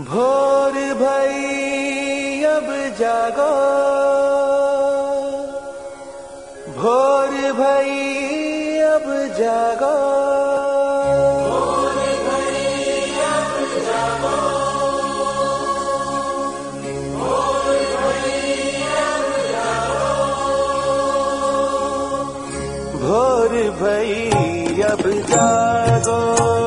भोर भई अब जागो। भोर भई अब जागो। भोर भई अब जागो। बोले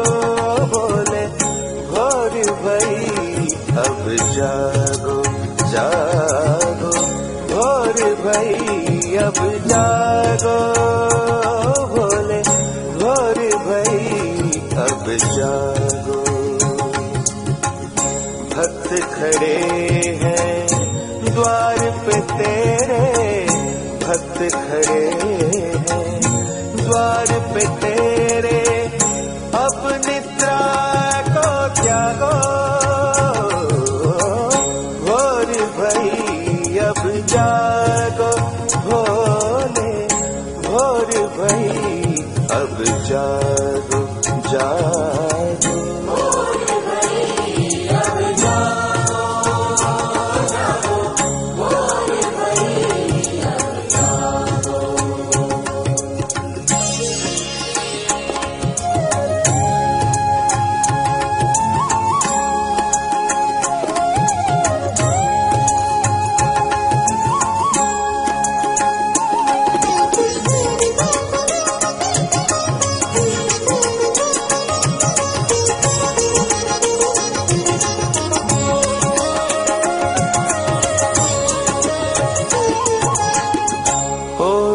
जागो बोले भोर भई, अब जागो। भक्त खड़े हैं द्वार पे तेरे, भक्त खड़े हैं द्वार पे तेरे। अब निद्रा को त्यागो भोर भई अब जागो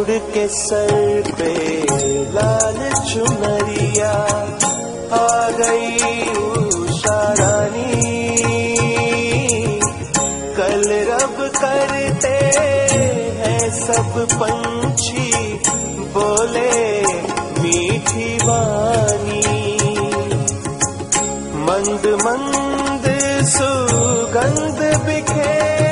ओढ़ के सर पे लाल चुनरिया आ गई उषा रानी। कल रब करते हैं सब पंछी, बोले मीठी वानी मंद मंद सुगंध बिखेरे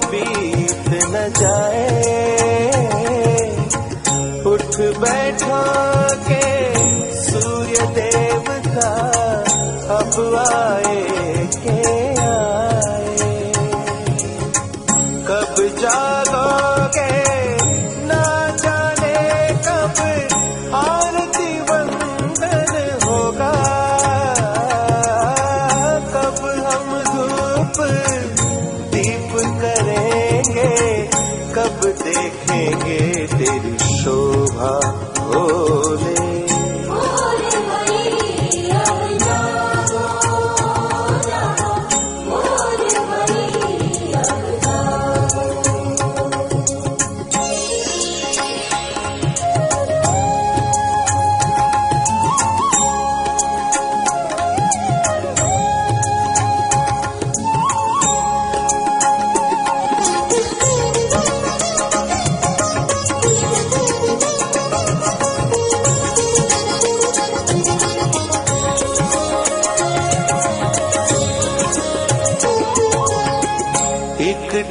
बीत न जाए। उठ बैठा के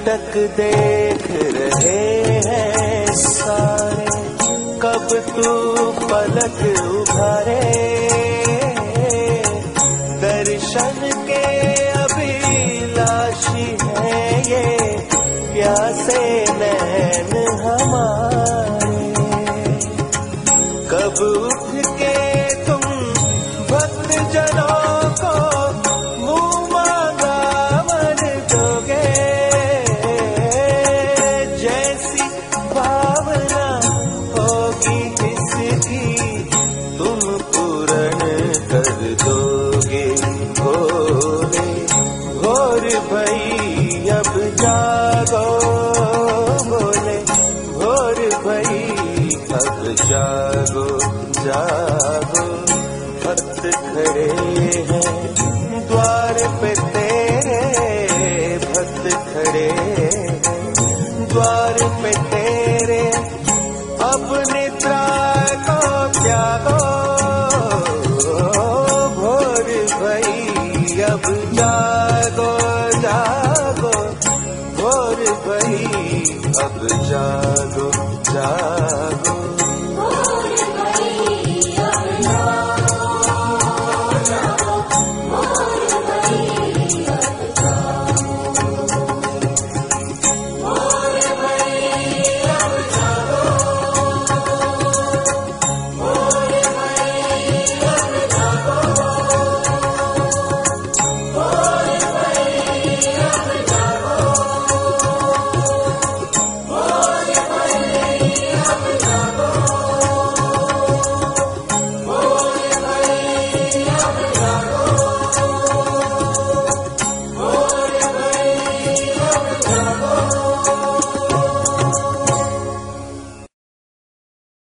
टक देख रहे हैं सारे। कब तू पलक उभारे? दर्शन के अभिलाषी है जागो जागो, भक्त खड़े हैं। द्वार पे तेरे भक्त खड़े द्वार पे तेरे अब निद्रा को त्यागो भोर भई अब जागो जागो। भोर भई अब जागो जागो।